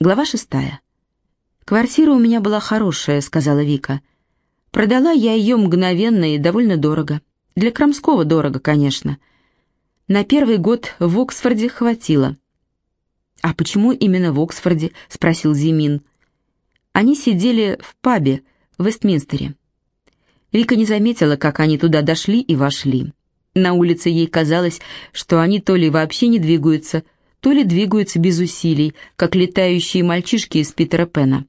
Глава шестая. «Квартира у меня была хорошая», — сказала Вика. «Продала я ее мгновенно и довольно дорого. Для Крамского дорого, конечно. На первый год в Оксфорде хватило». «А почему именно в Оксфорде?» — спросил Зимин. Они сидели в пабе в Вестминстере. Вика не заметила, как они туда дошли и вошли. На улице ей казалось, что они то ли вообще не двигаются, то ли двигаются без усилий, как летающие мальчишки из Питера Пена.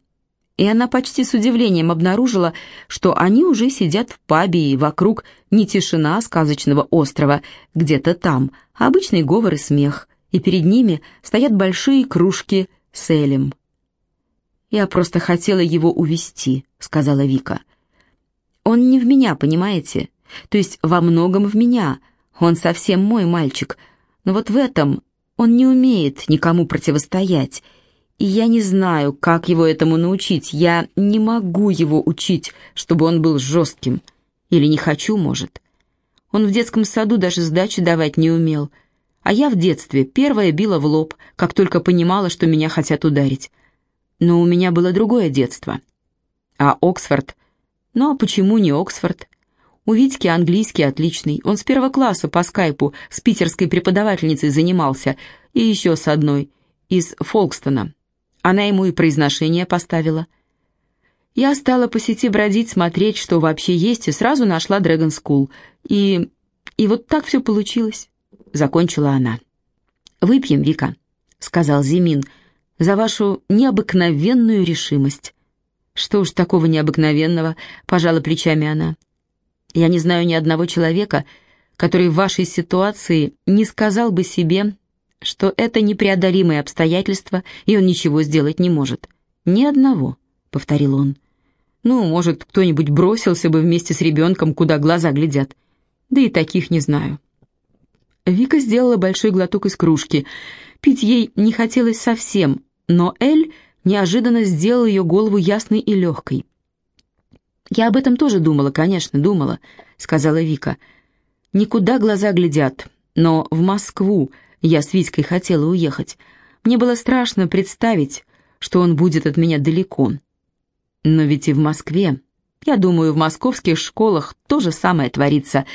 И она почти с удивлением обнаружила, что они уже сидят в пабе, и вокруг не тишина сказочного острова, где-то там, а обычный говор и смех, и перед ними стоят большие кружки с элем. «Я просто хотела его увести, сказала Вика. «Он не в меня, понимаете? То есть во многом в меня. Он совсем мой мальчик. Но вот в этом он не умеет никому противостоять, и я не знаю, как его этому научить. Я не могу его учить, чтобы он был жестким. Или не хочу, может. Он в детском саду даже сдачи давать не умел. А я в детстве первая била в лоб, как только понимала, что меня хотят ударить. Но у меня было другое детство. А Оксфорд? Ну а почему не Оксфорд? У Витьки английский отличный. Он с первого класса по скайпу с питерской преподавательницей занимался. И еще с одной, из Фолкстона. Она ему и произношение поставила. Я стала по сети бродить, смотреть, что вообще есть, и сразу нашла Dragon School. И... и вот так все получилось. Закончила она. «Выпьем, Вика», — сказал Зимин, — «за вашу необыкновенную решимость». «Что уж такого необыкновенного?» — пожала плечами она. Я не знаю ни одного человека, который в вашей ситуации не сказал бы себе, что это непреодолимые обстоятельства, и он ничего сделать не может. Ни одного, — повторил он. Ну, может, кто-нибудь бросился бы вместе с ребенком, куда глаза глядят. Да и таких не знаю. Вика сделала большой глоток из кружки. Пить ей не хотелось совсем, но Эль неожиданно сделал ее голову ясной и легкой. «Я об этом тоже думала, конечно, думала», — сказала Вика. «Никуда глаза глядят, но в Москву я с Витькой хотела уехать. Мне было страшно представить, что он будет от меня далеко. Но ведь и в Москве, я думаю, в московских школах то же самое творится.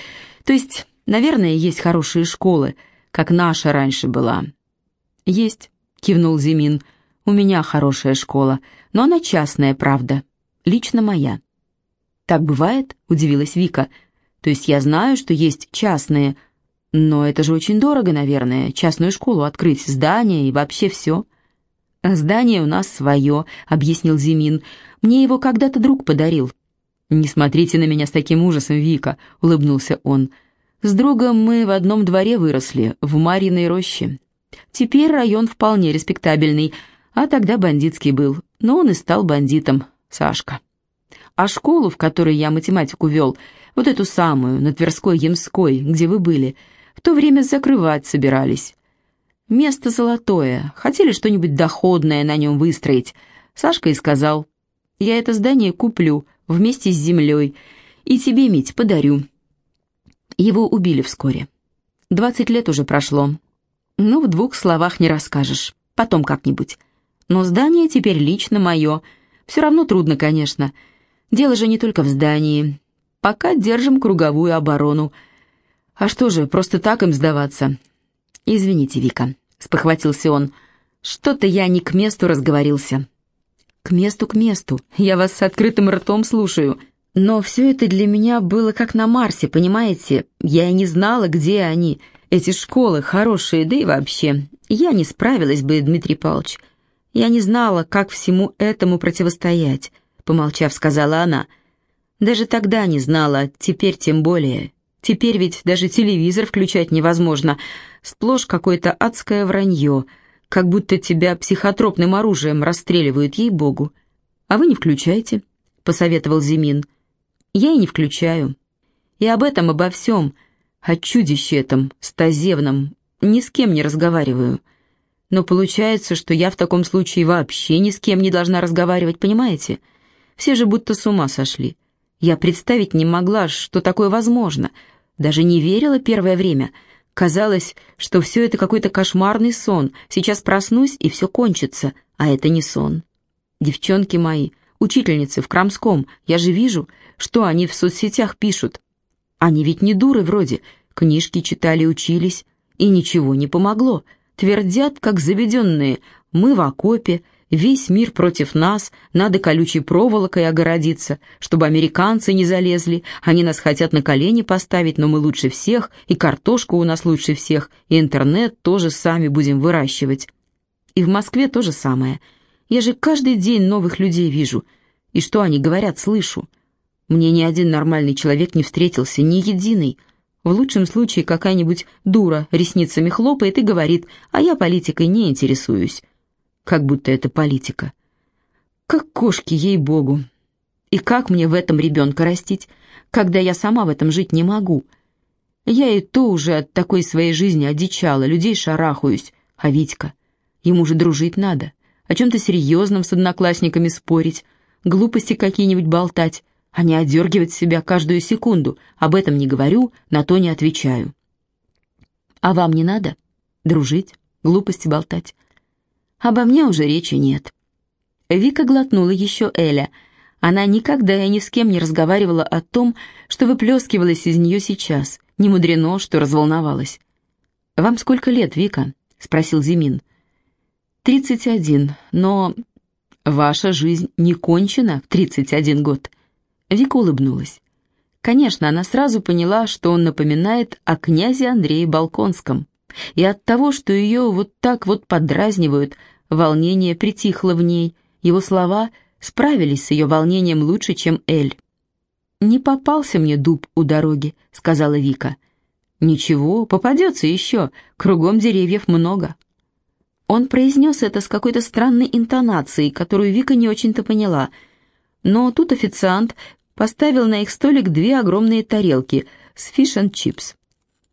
То есть, наверное, есть хорошие школы, как наша раньше была». «Есть», — кивнул Зимин, — «у меня хорошая школа, но она частная, правда, лично моя». «Так бывает?» – удивилась Вика. «То есть я знаю, что есть частные, но это же очень дорого, наверное, частную школу открыть, здание и вообще все». «Здание у нас свое», — объяснил Зимин. «Мне его когда-то друг подарил». «Не смотрите на меня с таким ужасом, Вика», — улыбнулся он. «С другом мы в одном дворе выросли, в Марьиной роще. Теперь район вполне респектабельный, а тогда бандитский был, но он и стал бандитом, Сашка». А школу, в которой я математику вел, вот эту самую, на Тверской Ямской, где вы были, в то время закрывать собирались. Место золотое, хотели что-нибудь доходное на нем выстроить. Сашка и сказал, я это здание куплю вместе с землей и тебе, Мить, подарю. Его убили вскоре. Двадцать лет уже прошло. Ну, в двух словах не расскажешь, потом как-нибудь. Но здание теперь лично мое. Все равно трудно, конечно, — Дело же не только в здании. Пока держим круговую оборону. А что же, просто так им сдаваться? Извините, Вика, спохватился он. Что-то я не к месту разговорился. К месту, к месту. Я вас с открытым ртом слушаю. Но все это для меня было как на Марсе, понимаете? Я и не знала, где они, эти школы хорошие, да и вообще. Я не справилась бы, Дмитрий Павлович. Я не знала, как всему этому противостоять помолчав, сказала она. Даже тогда не знала, теперь тем более. Теперь ведь даже телевизор включать невозможно. Сплошь какое-то адское вранье, как будто тебя психотропным оружием расстреливают, ей-богу. А вы не включайте, посоветовал Зимин. Я и не включаю. И об этом, обо всем, о чудище этом, стазевном, ни с кем не разговариваю. Но получается, что я в таком случае вообще ни с кем не должна разговаривать, понимаете? Все же будто с ума сошли. Я представить не могла, что такое возможно. Даже не верила первое время. Казалось, что все это какой-то кошмарный сон. Сейчас проснусь, и все кончится, а это не сон. Девчонки мои, учительницы в Крамском, я же вижу, что они в соцсетях пишут. Они ведь не дуры вроде, книжки читали, учились, и ничего не помогло. Твердят, как заведенные, мы в окопе, Весь мир против нас, надо колючей проволокой огородиться, чтобы американцы не залезли. Они нас хотят на колени поставить, но мы лучше всех, и картошку у нас лучше всех, и интернет тоже сами будем выращивать. И в Москве то же самое. Я же каждый день новых людей вижу. И что они говорят, слышу. Мне ни один нормальный человек не встретился, ни единый. В лучшем случае какая-нибудь дура ресницами хлопает и говорит, а я политикой не интересуюсь как будто это политика. Как кошки, ей-богу. И как мне в этом ребенка растить, когда я сама в этом жить не могу? Я и то уже от такой своей жизни одичала, людей шарахаюсь. А Витька? Ему же дружить надо, о чем-то серьезном с одноклассниками спорить, глупости какие-нибудь болтать, а не одергивать себя каждую секунду. Об этом не говорю, на то не отвечаю. А вам не надо? Дружить, глупости болтать. Обо мне уже речи нет. Вика глотнула еще Эля. Она никогда и ни с кем не разговаривала о том, что выплескивалось из нее сейчас. Не мудрено, что разволновалась. «Вам сколько лет, Вика?» — спросил Зимин. «Тридцать один, но ваша жизнь не кончена в тридцать один год». Вика улыбнулась. Конечно, она сразу поняла, что он напоминает о князе Андрее Балконском. И от того, что ее вот так вот подразнивают, волнение притихло в ней, его слова справились с ее волнением лучше, чем Эль. «Не попался мне дуб у дороги», — сказала Вика. «Ничего, попадется еще, кругом деревьев много». Он произнес это с какой-то странной интонацией, которую Вика не очень-то поняла. Но тут официант поставил на их столик две огромные тарелки с fish-n-chips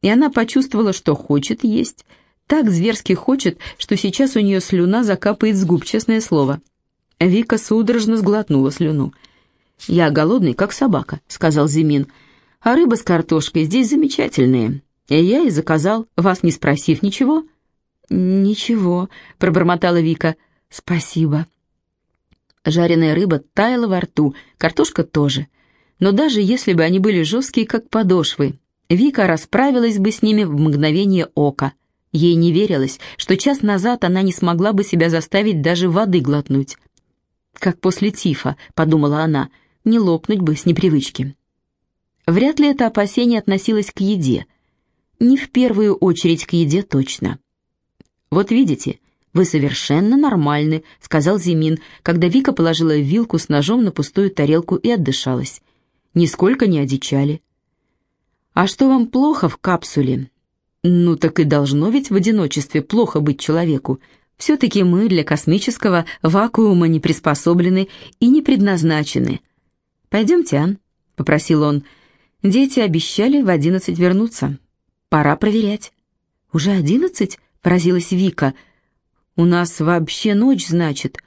и она почувствовала, что хочет есть. Так зверски хочет, что сейчас у нее слюна закапает с губ, честное слово. Вика судорожно сглотнула слюну. «Я голодный, как собака», — сказал Зимин. «А рыба с картошкой здесь замечательные. И я и заказал, вас не спросив ничего». «Ничего», — пробормотала Вика. «Спасибо». Жареная рыба таяла во рту, картошка тоже. Но даже если бы они были жесткие, как подошвы, Вика расправилась бы с ними в мгновение ока. Ей не верилось, что час назад она не смогла бы себя заставить даже воды глотнуть. «Как после тифа», — подумала она, — «не лопнуть бы с непривычки». Вряд ли это опасение относилось к еде. Не в первую очередь к еде точно. «Вот видите, вы совершенно нормальны», — сказал Зимин, когда Вика положила вилку с ножом на пустую тарелку и отдышалась. «Нисколько не одичали. «А что вам плохо в капсуле?» «Ну так и должно ведь в одиночестве плохо быть человеку. Все-таки мы для космического вакуума не приспособлены и не предназначены». «Пойдемте, Ан», — попросил он. «Дети обещали в одиннадцать вернуться. Пора проверять». «Уже одиннадцать?» — поразилась Вика. «У нас вообще ночь, значит,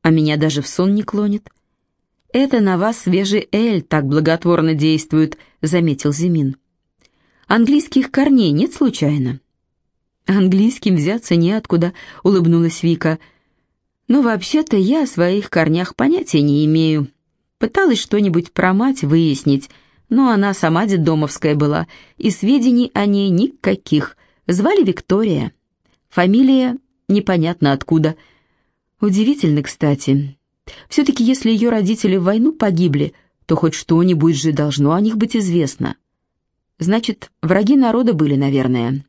а меня даже в сон не клонит». «Это на вас свежий эль так благотворно действует», — заметил Зимин. Английских корней нет случайно?» «Английским взяться неоткуда», — улыбнулась Вика. «Но вообще-то я о своих корнях понятия не имею. Пыталась что-нибудь про мать выяснить, но она сама детдомовская была, и сведений о ней никаких. Звали Виктория. Фамилия непонятно откуда. Удивительно, кстати. Все-таки если ее родители в войну погибли, то хоть что-нибудь же должно о них быть известно». Значит, враги народа были, наверное.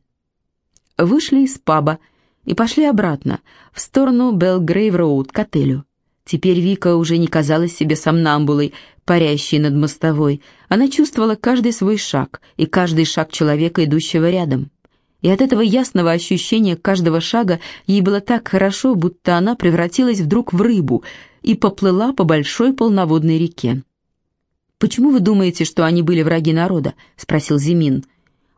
Вышли из паба и пошли обратно, в сторону Белгрейв-Роуд, к отелю. Теперь Вика уже не казалась себе сомнамбулой, парящей над мостовой. Она чувствовала каждый свой шаг и каждый шаг человека, идущего рядом. И от этого ясного ощущения каждого шага ей было так хорошо, будто она превратилась вдруг в рыбу и поплыла по большой полноводной реке. «Почему вы думаете, что они были враги народа?» — спросил Зимин.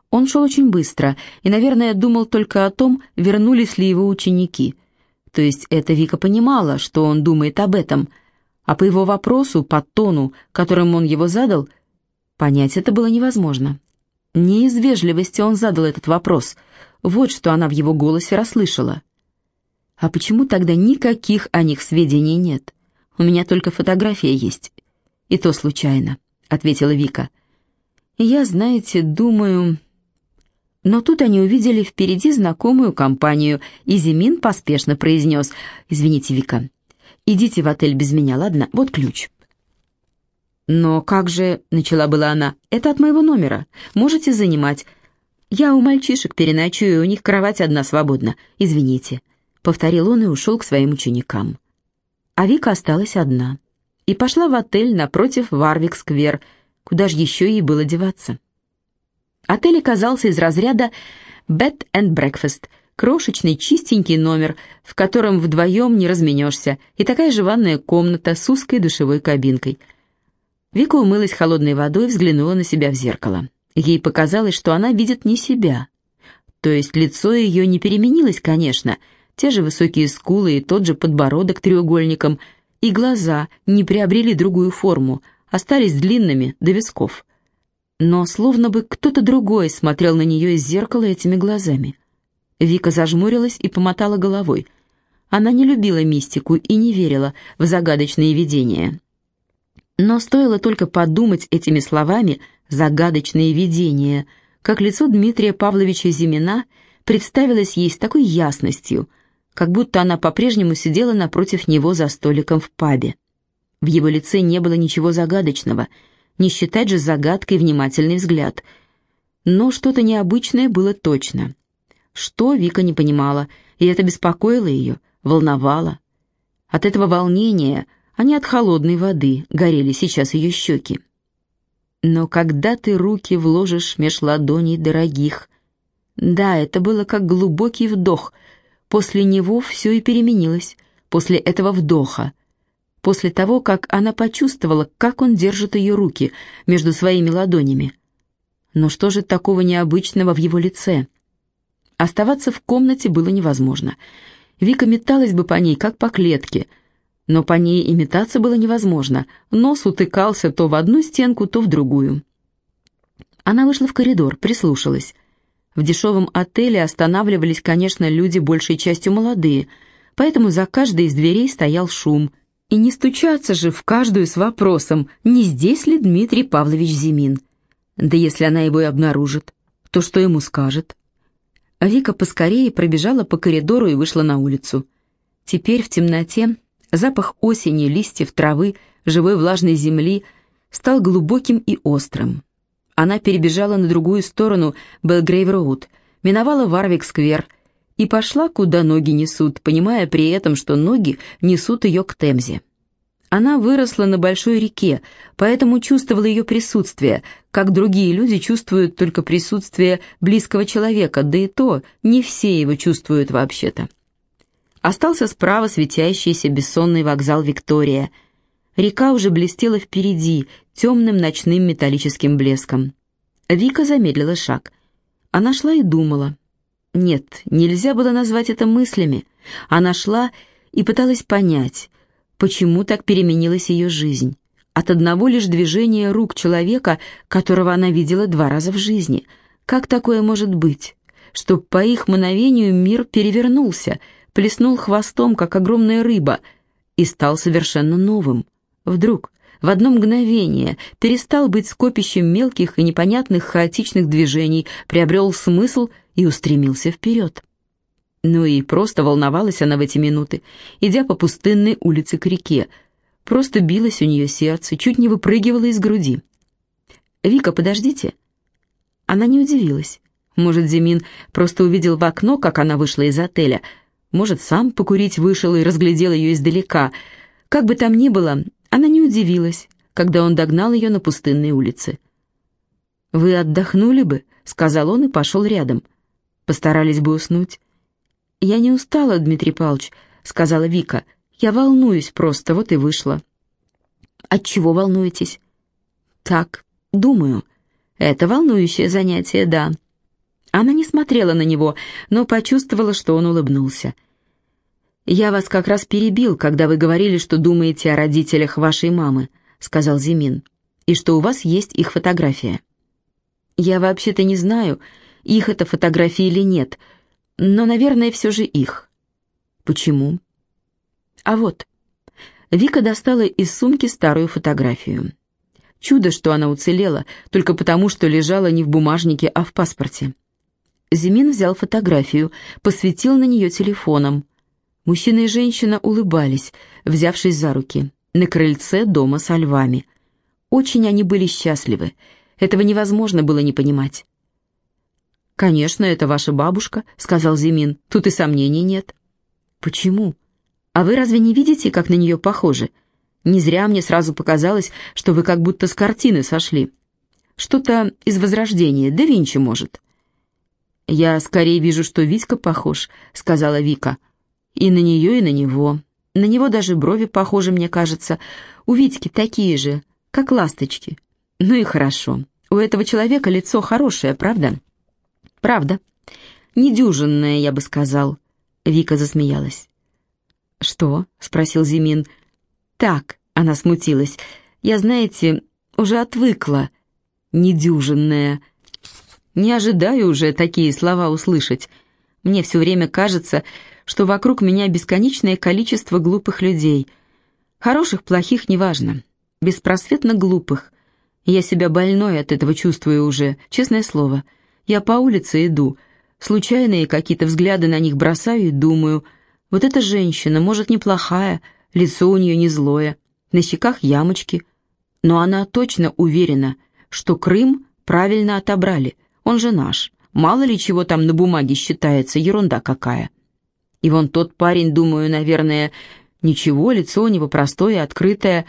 Он шел очень быстро и, наверное, думал только о том, вернулись ли его ученики. То есть это Вика понимала, что он думает об этом, а по его вопросу, по тону, которым он его задал, понять это было невозможно. Не из вежливости он задал этот вопрос. Вот что она в его голосе расслышала. «А почему тогда никаких о них сведений нет? У меня только фотография есть. И то случайно», — ответила Вика. «Я, знаете, думаю...» Но тут они увидели впереди знакомую компанию, и Зимин поспешно произнес «Извините, Вика, идите в отель без меня, ладно? Вот ключ». «Но как же...» — начала была она. «Это от моего номера. Можете занимать. Я у мальчишек переночую, у них кровать одна свободна. Извините», — повторил он и ушел к своим ученикам. А Вика осталась одна и пошла в отель напротив Варвик-сквер, куда же еще ей было деваться. Отель оказался из разряда «Bed and Breakfast», крошечный чистенький номер, в котором вдвоем не разменешься, и такая же ванная комната с узкой душевой кабинкой. Вика умылась холодной водой и взглянула на себя в зеркало. Ей показалось, что она видит не себя. То есть лицо ее не переменилось, конечно, те же высокие скулы и тот же подбородок треугольником, и глаза не приобрели другую форму, остались длинными до висков но словно бы кто-то другой смотрел на нее из зеркала этими глазами. Вика зажмурилась и помотала головой. Она не любила мистику и не верила в загадочные видения. Но стоило только подумать этими словами «загадочные видения», как лицо Дмитрия Павловича Зимина представилось ей с такой ясностью, как будто она по-прежнему сидела напротив него за столиком в пабе. В его лице не было ничего загадочного — не считать же загадкой внимательный взгляд. Но что-то необычное было точно. Что Вика не понимала, и это беспокоило ее, волновало. От этого волнения, а не от холодной воды, горели сейчас ее щеки. Но когда ты руки вложишь меж ладоней дорогих... Да, это было как глубокий вдох. После него все и переменилось. После этого вдоха после того, как она почувствовала, как он держит ее руки между своими ладонями. Но что же такого необычного в его лице? Оставаться в комнате было невозможно. Вика металась бы по ней, как по клетке, но по ней и метаться было невозможно. Нос утыкался то в одну стенку, то в другую. Она вышла в коридор, прислушалась. В дешевом отеле останавливались, конечно, люди большей частью молодые, поэтому за каждой из дверей стоял шум – и не стучаться же в каждую с вопросом, не здесь ли Дмитрий Павлович Зимин. Да если она его и обнаружит, то что ему скажет? Вика поскорее пробежала по коридору и вышла на улицу. Теперь в темноте запах осени, листьев, травы, живой влажной земли стал глубоким и острым. Она перебежала на другую сторону Белгрейв-Роуд, миновала Варвик-сквер — и пошла, куда ноги несут, понимая при этом, что ноги несут ее к Темзе. Она выросла на большой реке, поэтому чувствовала ее присутствие, как другие люди чувствуют только присутствие близкого человека, да и то не все его чувствуют вообще-то. Остался справа светящийся бессонный вокзал «Виктория». Река уже блестела впереди, темным ночным металлическим блеском. Вика замедлила шаг. Она шла и думала. Нет, нельзя было назвать это мыслями. Она шла и пыталась понять, почему так переменилась ее жизнь. От одного лишь движения рук человека, которого она видела два раза в жизни. Как такое может быть? Что по их мановению мир перевернулся, плеснул хвостом, как огромная рыба, и стал совершенно новым. Вдруг, в одно мгновение, перестал быть скопищем мелких и непонятных хаотичных движений, приобрел смысл — и устремился вперед. Ну и просто волновалась она в эти минуты, идя по пустынной улице к реке. Просто билось у нее сердце, чуть не выпрыгивало из груди. «Вика, подождите». Она не удивилась. Может, Зимин просто увидел в окно, как она вышла из отеля. Может, сам покурить вышел и разглядел ее издалека. Как бы там ни было, она не удивилась, когда он догнал ее на пустынной улице. «Вы отдохнули бы», — сказал он и пошел рядом. Постарались бы уснуть. «Я не устала, Дмитрий Павлович», — сказала Вика. «Я волнуюсь просто, вот и вышла». «От чего волнуетесь?» «Так, думаю. Это волнующее занятие, да». Она не смотрела на него, но почувствовала, что он улыбнулся. «Я вас как раз перебил, когда вы говорили, что думаете о родителях вашей мамы», — сказал Зимин, «и что у вас есть их фотография». Я вообще-то не знаю, их это фотографии или нет, но, наверное, все же их. Почему? А вот. Вика достала из сумки старую фотографию. Чудо, что она уцелела, только потому, что лежала не в бумажнике, а в паспорте. Зимин взял фотографию, посветил на нее телефоном. Мужчина и женщина улыбались, взявшись за руки, на крыльце дома со львами. Очень они были счастливы. Этого невозможно было не понимать. «Конечно, это ваша бабушка», — сказал Зимин. «Тут и сомнений нет». «Почему? А вы разве не видите, как на нее похожи? Не зря мне сразу показалось, что вы как будто с картины сошли. Что-то из Возрождения, да Винчи, может». «Я скорее вижу, что Витька похож», — сказала Вика. «И на нее, и на него. На него даже брови похожи, мне кажется. У Витьки такие же, как ласточки. Ну и хорошо. У этого человека лицо хорошее, правда?» «Правда. Недюжинное, я бы сказал». Вика засмеялась. «Что?» — спросил Зимин. «Так», — она смутилась. «Я, знаете, уже отвыкла. Недюжинная». Не ожидаю уже такие слова услышать. Мне все время кажется, что вокруг меня бесконечное количество глупых людей. Хороших, плохих, неважно. Беспросветно глупых. Я себя больной от этого чувствую уже, честное слово. Я по улице иду, случайные какие-то взгляды на них бросаю и думаю, вот эта женщина, может, неплохая, лицо у нее не злое, на щеках ямочки, но она точно уверена, что Крым правильно отобрали – он же наш. Мало ли чего там на бумаге считается, ерунда какая. И вон тот парень, думаю, наверное, ничего, лицо у него простое, открытое.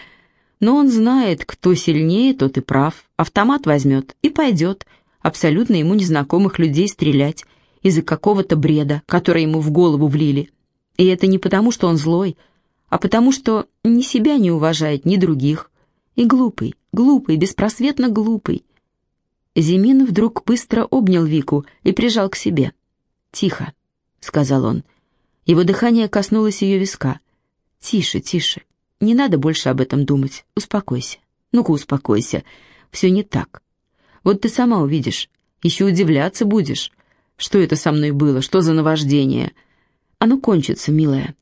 Но он знает, кто сильнее, тот и прав. Автомат возьмет и пойдет абсолютно ему незнакомых людей стрелять из-за какого-то бреда, который ему в голову влили. И это не потому, что он злой, а потому, что ни себя не уважает, ни других. И глупый, глупый, беспросветно глупый. Зимин вдруг быстро обнял Вику и прижал к себе. «Тихо», — сказал он. Его дыхание коснулось ее виска. «Тише, тише. Не надо больше об этом думать. Успокойся. Ну-ка, успокойся. Все не так. Вот ты сама увидишь. Еще удивляться будешь. Что это со мной было? Что за наваждение? Оно кончится, милая».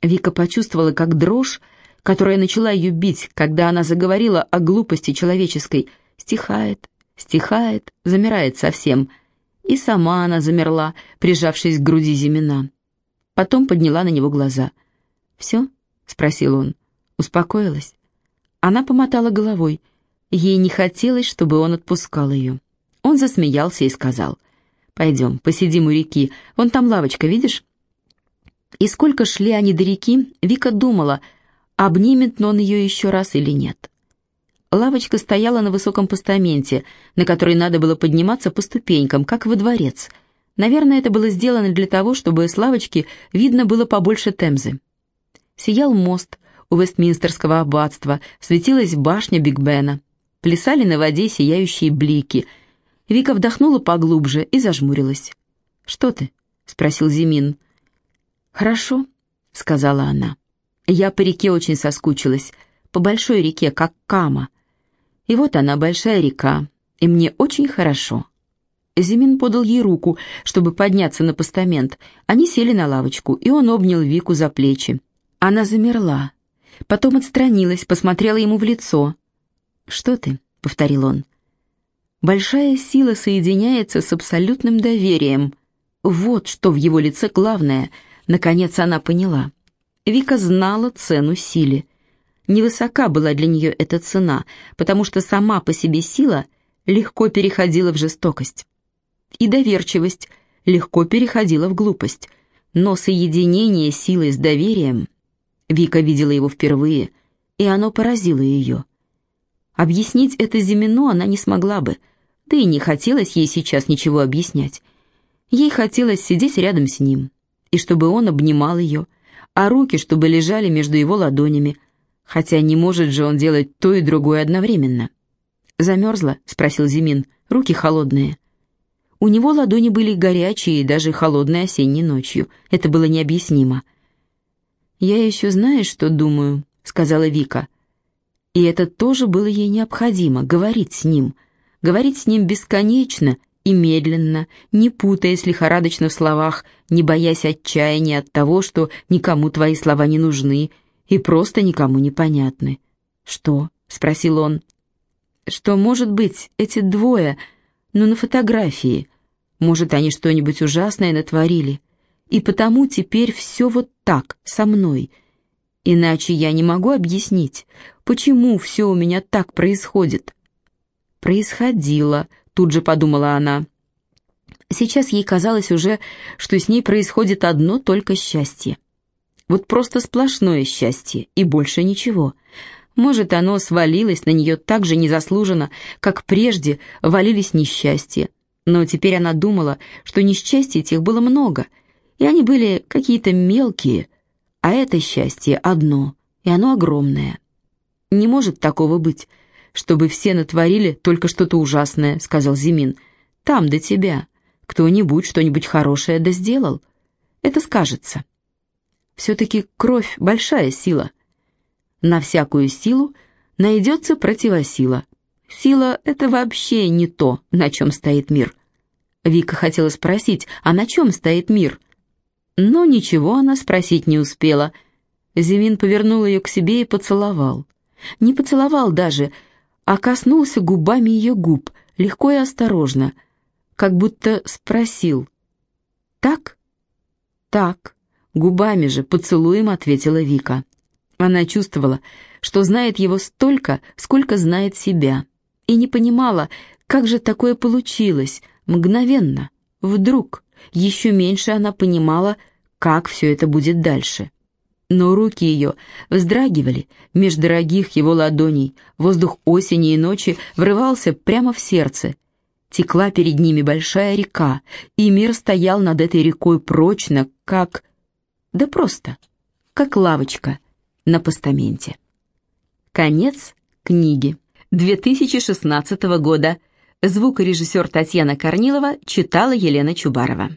Вика почувствовала, как дрожь, которая начала ее бить, когда она заговорила о глупости человеческой, стихает, стихает, замирает совсем. И сама она замерла, прижавшись к груди Зимина. Потом подняла на него глаза. «Все?» — спросил он. Успокоилась. Она помотала головой. Ей не хотелось, чтобы он отпускал ее. Он засмеялся и сказал. «Пойдем, посидим у реки. Вон там лавочка, видишь?» И сколько шли они до реки, Вика думала, обнимет он ее еще раз или нет. Лавочка стояла на высоком постаменте, на который надо было подниматься по ступенькам, как во дворец. Наверное, это было сделано для того, чтобы с лавочки видно было побольше Темзы. Сиял мост у Вестминстерского аббатства, светилась башня Биг Бена. Плясали на воде сияющие блики. Вика вдохнула поглубже и зажмурилась. «Что ты?» — спросил Зимин. «Хорошо», — сказала она. «Я по реке очень соскучилась, по большой реке, как Кама». И вот она, большая река, и мне очень хорошо. Зимин подал ей руку, чтобы подняться на постамент. Они сели на лавочку, и он обнял Вику за плечи. Она замерла, потом отстранилась, посмотрела ему в лицо. «Что ты?» — повторил он. «Большая сила соединяется с абсолютным доверием. Вот что в его лице главное. Наконец она поняла. Вика знала цену силе. Невысока была для нее эта цена, потому что сама по себе сила легко переходила в жестокость. И доверчивость легко переходила в глупость. Но соединение силы с доверием... Вика видела его впервые, и оно поразило ее. Объяснить это Зимино она не смогла бы, да и не хотелось ей сейчас ничего объяснять. Ей хотелось сидеть рядом с ним, и чтобы он обнимал ее, а руки, чтобы лежали между его ладонями, Хотя не может же он делать то и другое одновременно. «Замерзла?» — спросил Зимин. «Руки холодные». У него ладони были горячие, даже холодной осенней ночью. Это было необъяснимо. «Я еще знаешь, что думаю?» — сказала Вика. И это тоже было ей необходимо, говорить с ним. говорить с ним бесконечно и медленно, не путаясь лихорадочно в словах, не боясь отчаяния от того, что никому твои слова не нужны и просто никому не понятны. «Что?» — спросил он. «Что, может быть, эти двое, но на фотографии. Может, они что-нибудь ужасное натворили. И потому теперь все вот так, со мной. Иначе я не могу объяснить, почему все у меня так происходит». «Происходило», — тут же подумала она. Сейчас ей казалось уже, что с ней происходит одно только счастье. Вот просто сплошное счастье и больше ничего. Может, оно свалилось на нее так же незаслуженно, как прежде валились несчастья. Но теперь она думала, что несчастья этих было много, и они были какие-то мелкие, а это счастье одно, и оно огромное. Не может такого быть, чтобы все натворили только что-то ужасное, сказал Зимин. Там до тебя кто-нибудь что-нибудь хорошее да сделал. Это скажется. Все-таки кровь — большая сила. На всякую силу найдется противосила. Сила — это вообще не то, на чем стоит мир. Вика хотела спросить, а на чем стоит мир? Но ничего она спросить не успела. Зимин повернул ее к себе и поцеловал. Не поцеловал даже, а коснулся губами ее губ, легко и осторожно, как будто спросил. «Так?» «Так», губами же, поцелуем ответила Вика. Она чувствовала, что знает его столько, сколько знает себя, и не понимала, как же такое получилось, мгновенно, вдруг. Еще меньше она понимала, как все это будет дальше. Но руки ее вздрагивали меж дорогих его ладоней, воздух осени и ночи врывался прямо в сердце. Текла перед ними большая река, и мир стоял над этой рекой прочно, как... Да просто, как лавочка на постаменте. Конец книги. 2016 года. Звукорежиссер Татьяна Корнилова читала Елена Чубарова.